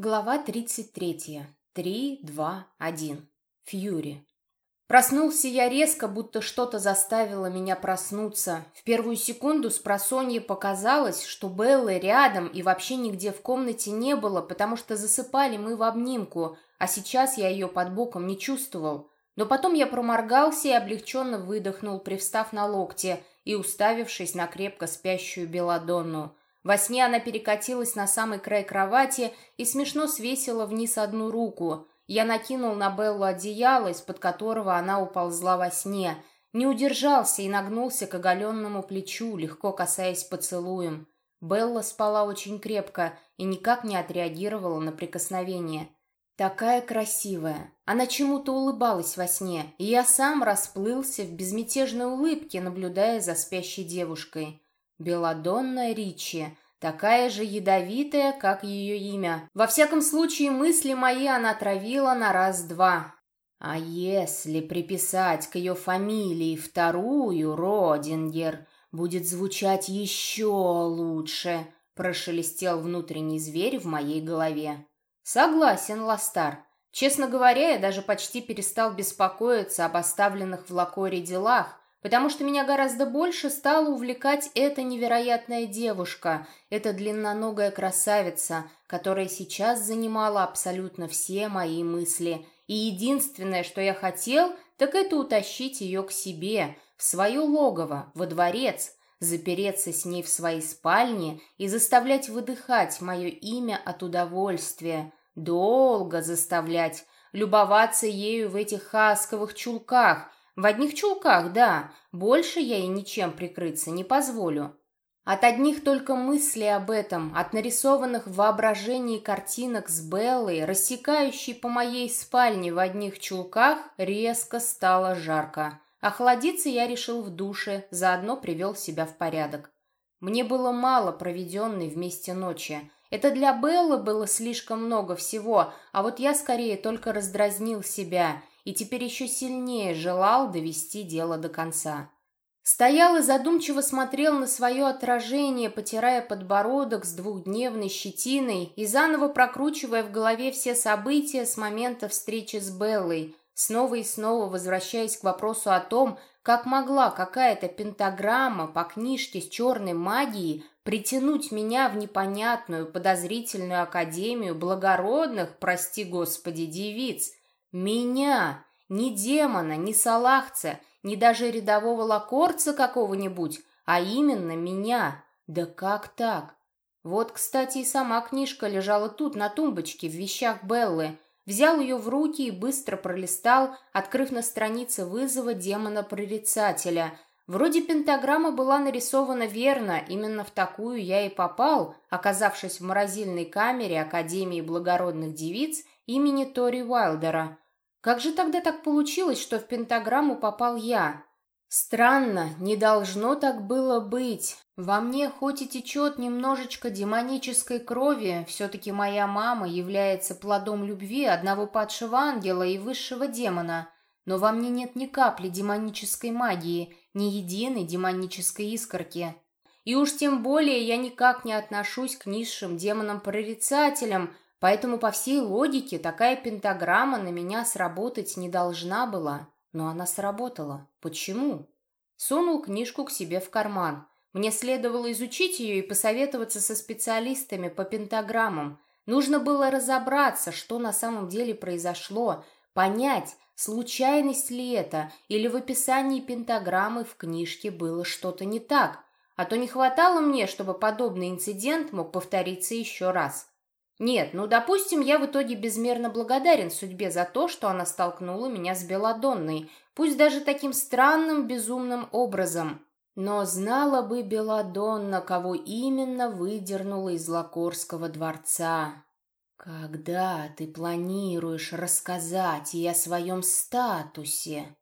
Глава 33. 3, 2, 1. Фьюри. Проснулся я резко, будто что-то заставило меня проснуться. В первую секунду с просонья показалось, что Беллы рядом и вообще нигде в комнате не было, потому что засыпали мы в обнимку, а сейчас я ее под боком не чувствовал. Но потом я проморгался и облегченно выдохнул, привстав на локте и уставившись на крепко спящую Беладонну. Во сне она перекатилась на самый край кровати и смешно свесила вниз одну руку. Я накинул на Беллу одеяло, из-под которого она уползла во сне. Не удержался и нагнулся к оголенному плечу, легко касаясь поцелуем. Белла спала очень крепко и никак не отреагировала на прикосновение. Такая красивая. Она чему-то улыбалась во сне, и я сам расплылся в безмятежной улыбке, наблюдая за спящей девушкой. Беладонна Ричи, такая же ядовитая, как ее имя. Во всяком случае, мысли мои она травила на раз-два. А если приписать к ее фамилии вторую, Родингер, будет звучать еще лучше, прошелестел внутренний зверь в моей голове. Согласен, Ластар. Честно говоря, я даже почти перестал беспокоиться об оставленных в Лакоре делах, потому что меня гораздо больше стала увлекать эта невероятная девушка, эта длинноногая красавица, которая сейчас занимала абсолютно все мои мысли. И единственное, что я хотел, так это утащить ее к себе, в свое логово, во дворец, запереться с ней в своей спальне и заставлять выдыхать мое имя от удовольствия, долго заставлять, любоваться ею в этих хасковых чулках – в одних чулках, да, больше я ей ничем прикрыться не позволю. От одних только мыслей об этом, от нарисованных в воображении картинок с Беллой, рассекающей по моей спальне в одних чулках, резко стало жарко. Охладиться я решил в душе, заодно привел себя в порядок. Мне было мало проведенной вместе ночи. Это для Беллы было слишком много всего, а вот я скорее только раздразнил себя и теперь еще сильнее желал довести дело до конца. Стоял и задумчиво смотрел на свое отражение, потирая подбородок с двухдневной щетиной и заново прокручивая в голове все события с момента встречи с Беллой, снова и снова возвращаясь к вопросу о том, как могла какая-то пентаграмма по книжке с черной магией притянуть меня в непонятную подозрительную академию благородных, прости господи, девиц, меня, не демона, не салахца, не даже рядового лакорца какого-нибудь, а именно меня. Да как так? Вот, кстати, и сама книжка лежала тут, на тумбочке, в вещах Беллы. Взял ее в руки и быстро пролистал, открыв на странице вызова демона-прорицателя. Вроде пентаграмма была нарисована верно, именно в такую я и попал, оказавшись в морозильной камере Академии благородных девиц имени Тори Уайлдера. Как же тогда так получилось, что в пентаграмму попал я? Странно, не должно так было быть. Во мне хоть и течет немножечко демонической крови, все-таки моя мама является плодом любви одного падшего ангела и высшего демона, но во мне нет ни капли демонической магии, ни единой демонической искорки. И уж тем более я никак не отношусь к низшим демонам-прорицателям, Поэтому по всей логике такая пентаграмма на меня сработать не должна была. Но она сработала. Почему? Сунул книжку к себе в карман. Мне следовало изучить ее и посоветоваться со специалистами по пентаграммам. Нужно было разобраться, что на самом деле произошло, понять, случайность ли это, или в описании пентаграммы в книжке было что-то не так. А то не хватало мне, чтобы подобный инцидент мог повториться еще раз. Нет, ну, допустим, я в итоге безмерно благодарен судьбе за то, что она столкнула меня с Беладонной, пусть даже таким странным, безумным образом. Но знала бы Беладонна, кого именно выдернула из Лакорского дворца. Когда ты планируешь рассказать ей о своем статусе?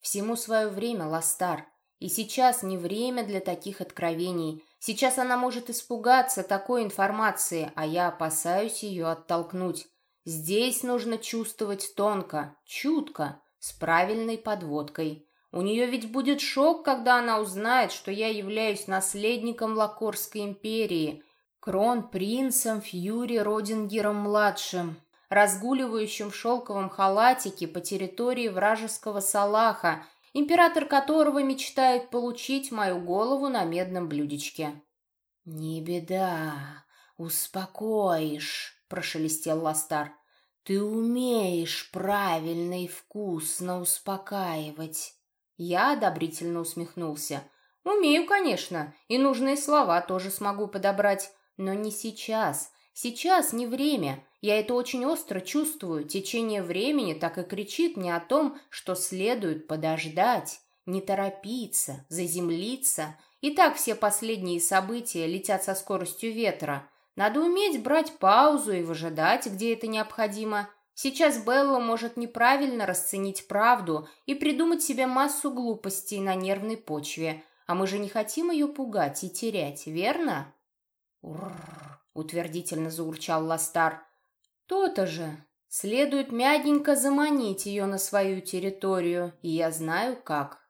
Всему свое время, Ластар, и сейчас не время для таких откровений. Сейчас она может испугаться такой информации, а я опасаюсь ее оттолкнуть. Здесь нужно чувствовать тонко, чутко, с правильной подводкой. У нее ведь будет шок, когда она узнает, что я являюсь наследником Лакорской империи. Кронпринцем Фьюри Родингером-младшим, разгуливающим в шелковом халатике по территории вражеского Салаха, император которого мечтает получить мою голову на медном блюдечке. «Не беда, успокоишь», — прошелестел Ластар. «Ты умеешь правильно и вкусно успокаивать». Я одобрительно усмехнулся. «Умею, конечно, и нужные слова тоже смогу подобрать, но не сейчас. Сейчас не время. Я это очень остро чувствую. Течение времени так и кричит мне о том, что следует подождать, не торопиться, заземлиться. И так все последние события летят со скоростью ветра. Надо уметь брать паузу и выжидать, где это необходимо. Сейчас Белла может неправильно расценить правду и придумать себе массу глупостей на нервной почве. А мы же не хотим ее пугать и терять, верно? «Урррр!» — утвердительно заурчал Ластар. «То-то же. Следует мягенько заманить ее на свою территорию, и я знаю, как».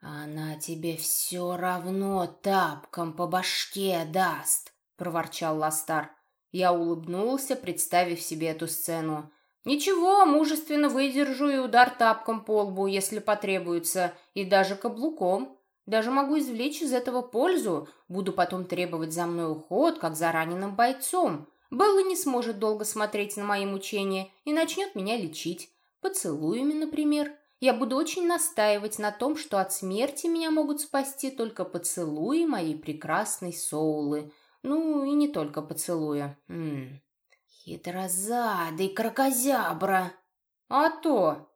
«Она тебе все равно тапком по башке даст», — проворчал Ластар. Я улыбнулся, представив себе эту сцену. «Ничего, мужественно выдержу и удар тапком по лбу, если потребуется, и даже каблуком. Даже могу извлечь из этого пользу, буду потом требовать за мной уход, как за раненым бойцом. Белла не сможет долго смотреть на мои мучения и начнет меня лечить. Поцелуями, например. Я буду очень настаивать на том, что от смерти меня могут спасти только поцелуи моей прекрасной Соулы. Ну, и не только поцелуя. М -м. Хитрозадый крокозябра. А то.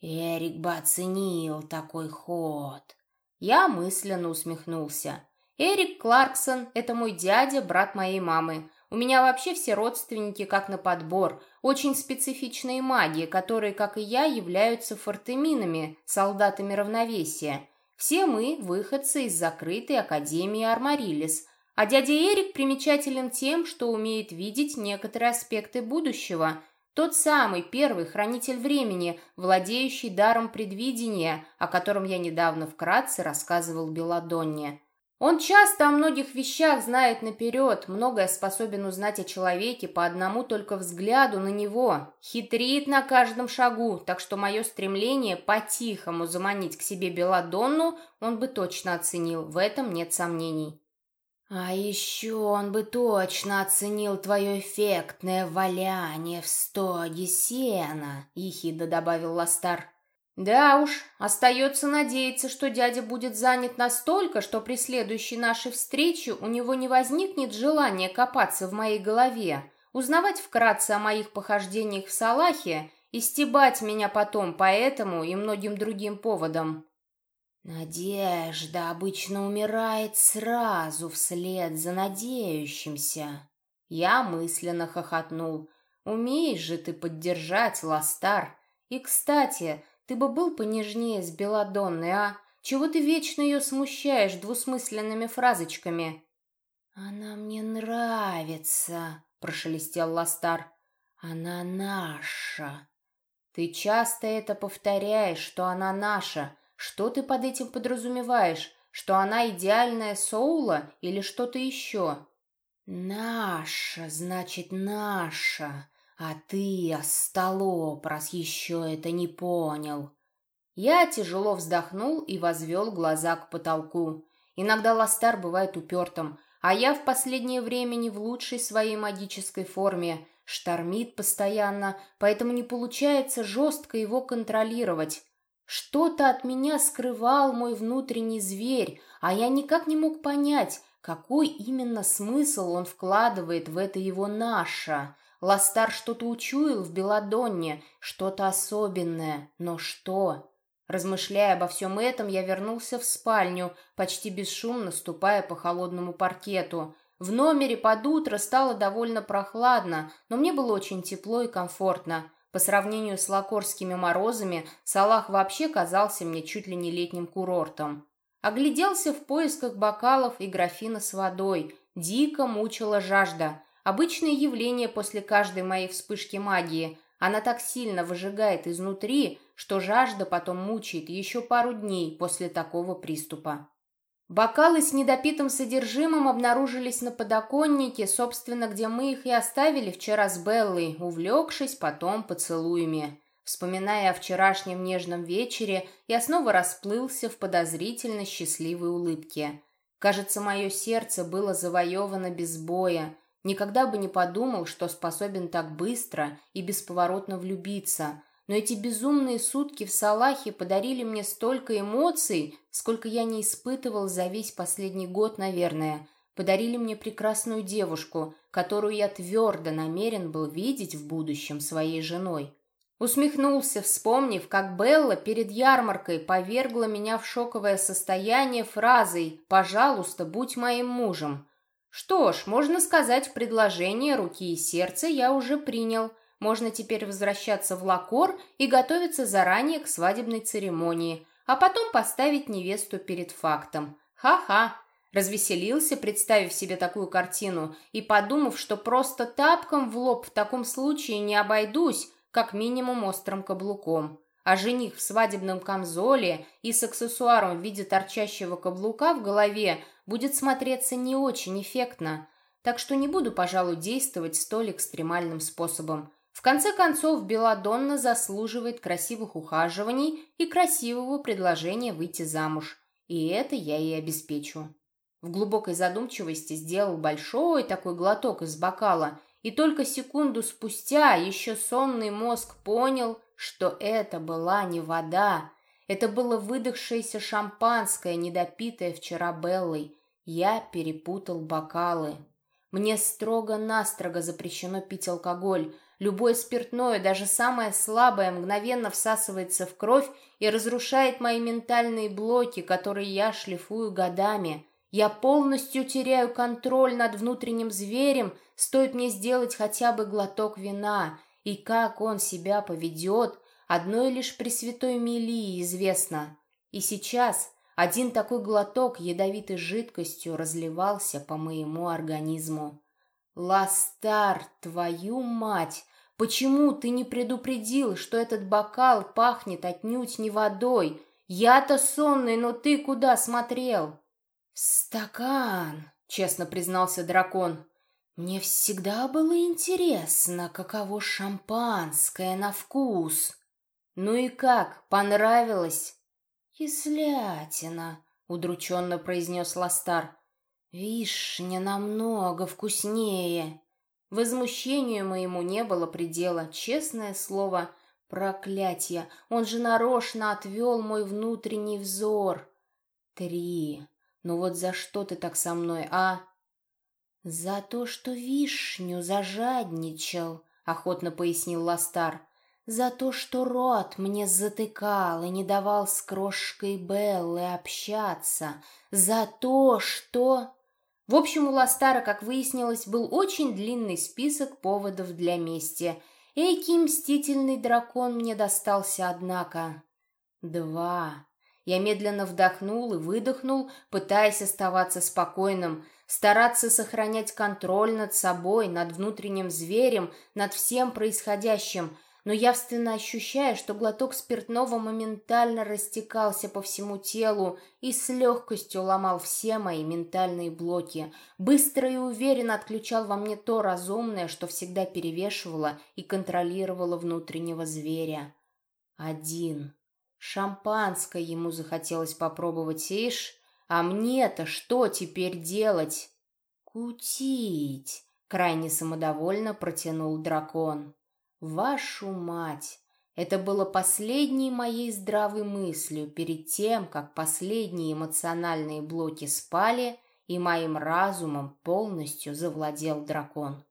Эрик бы оценил такой ход. Я мысленно усмехнулся. Эрик Кларксон – это мой дядя, брат моей мамы. У меня вообще все родственники как на подбор, очень специфичные маги, которые, как и я, являются фортеминами, солдатами равновесия. Все мы – выходцы из закрытой Академии Армарилис. А дядя Эрик примечателен тем, что умеет видеть некоторые аспекты будущего – тот самый первый хранитель времени, владеющий даром предвидения, о котором я недавно вкратце рассказывал Беладонне. Он часто о многих вещах знает наперед, многое способен узнать о человеке по одному только взгляду на него, хитрит на каждом шагу, так что мое стремление по-тихому заманить к себе Беладонну он бы точно оценил, в этом нет сомнений. «А еще он бы точно оценил твое эффектное валяние в стоге сена», — ехидо добавил Ластар. «Да уж, остается надеяться, что дядя будет занят настолько, что при следующей нашей встрече у него не возникнет желания копаться в моей голове, узнавать вкратце о моих похождениях в Салахе и стебать меня потом по этому и многим другим поводам». Надежда обычно умирает сразу вслед за надеющимся. Я мысленно хохотнул. Умеешь же ты поддержать, Ластар. И, кстати, ты бы был понежнее с Беладонной, а? Чего ты вечно ее смущаешь двусмысленными фразочками? Она мне нравится, прошелестел Ластар. Она наша. Ты часто это повторяешь, что она наша, что ты под этим подразумеваешь? Что она идеальная Соула или что-то еще? Наша, значит, наша. А ты, остолоп, раз еще это не понял. Я тяжело вздохнул и возвел глаза к потолку. Иногда Ластар бывает упертым, а я в последнее время не в лучшей своей магической форме, штормит постоянно, поэтому не получается жестко его контролировать. Что-то от меня скрывал мой внутренний зверь, а я никак не мог понять, какой именно смысл он вкладывает в это его наше. Ластар что-то учуял в Беладонне, что-то особенное, но что? Размышляя обо всем этом, я вернулся в спальню, почти бесшумно ступая по холодному паркету. В номере под утро стало довольно прохладно, но мне было очень тепло и комфортно. По сравнению с лакорскими морозами, Салах вообще казался мне чуть ли не летним курортом. Огляделся в поисках бокалов и графина с водой. Дико мучила жажда. Обычное явление после каждой моей вспышки магии. Она так сильно выжигает изнутри, что жажда потом мучает еще пару дней после такого приступа. Бокалы с недопитым содержимым обнаружились на подоконнике, собственно, где мы их и оставили вчера с Беллой, увлекшись потом поцелуями. Вспоминая о вчерашнем нежном вечере, я снова расплылся в подозрительно счастливой улыбке. Кажется, мое сердце было завоевано без боя. Никогда бы не подумал, что способен так быстро и бесповоротно влюбиться. Но эти безумные сутки в Салахе подарили мне столько эмоций, сколько я не испытывал за весь последний год, наверное. Подарили мне прекрасную девушку, которую я твердо намерен был видеть в будущем своей женой. Усмехнулся, вспомнив, как Белла перед ярмаркой повергла меня в шоковое состояние фразой «Пожалуйста, будь моим мужем». Что ж, можно сказать, предложение руки и сердца я уже принял. Можно теперь возвращаться в Лакор и готовиться заранее к свадебной церемонии, а потом поставить невесту перед фактом. Ха-ха. Развеселился, представив себе такую картину, и подумав, что просто тапком в лоб в таком случае не обойдусь, как минимум острым каблуком. А жених в свадебном камзоле и с аксессуаром в виде торчащего каблука в голове будет смотреться не очень эффектно. Так что не буду, пожалуй, действовать столь экстремальным способом. В конце концов, Беладонна заслуживает красивых ухаживаний и красивого предложения выйти замуж. И это я ей обеспечу. В глубокой задумчивости сделал большой такой глоток из бокала и только секунду спустя еще сонный мозг понял, что это была не вода. Это было выдохшееся шампанское, недопитое вчера Беллой. Я перепутал бокалы. Мне строго-настрого запрещено пить алкоголь. Любое спиртное, даже самое слабое, мгновенно всасывается в кровь и разрушает мои ментальные блоки, которые я шлифую годами. Я полностью теряю контроль над внутренним зверем, стоит мне сделать хотя бы глоток вина, и как он себя поведет, одной лишь Пресвятой Милии известно. И сейчас один такой глоток ядовитой жидкостью разливался по моему организму. «Ластар, твою мать! Почему ты не предупредил, что этот бокал пахнет отнюдь не водой? Я-то сонный, но ты куда смотрел?» «Стакан», — честно признался дракон. «Мне всегда было интересно, каково шампанское на вкус». «Ну и как, понравилось?» «Кислятина», — удрученно произнес Ластар. «Вишня намного вкуснее». Возмущению моему не было предела, честное слово, проклятие. Он же нарочно отвел мой внутренний взор. Три. Ну вот за что ты так со мной, а? За то, что вишню зажадничал, охотно пояснил Ластар. За то, что рот мне затыкал и не давал с крошкой Беллы общаться. За то, что... В общем, у Ластара, как выяснилось, был очень длинный список поводов для мести. Эйкий мстительный дракон мне достался, однако. Два. Я медленно вдохнул и выдохнул, пытаясь оставаться спокойным, стараться сохранять контроль над собой, над внутренним зверем, над всем происходящим, но явственно ощущая, что глоток спиртного моментально растекался по всему телу и с легкостью ломал все мои ментальные блоки, быстро и уверенно отключал во мне то разумное, что всегда перевешивало и контролировало внутреннего зверя. Один. Шампанское ему захотелось попробовать, ишь, а мне-то что теперь делать? Кутить, крайне самодовольно протянул дракон. Вашу мать! Это было последней моей здравой мыслью перед тем, как последние эмоциональные блоки спали, и моим разумом полностью завладел дракон.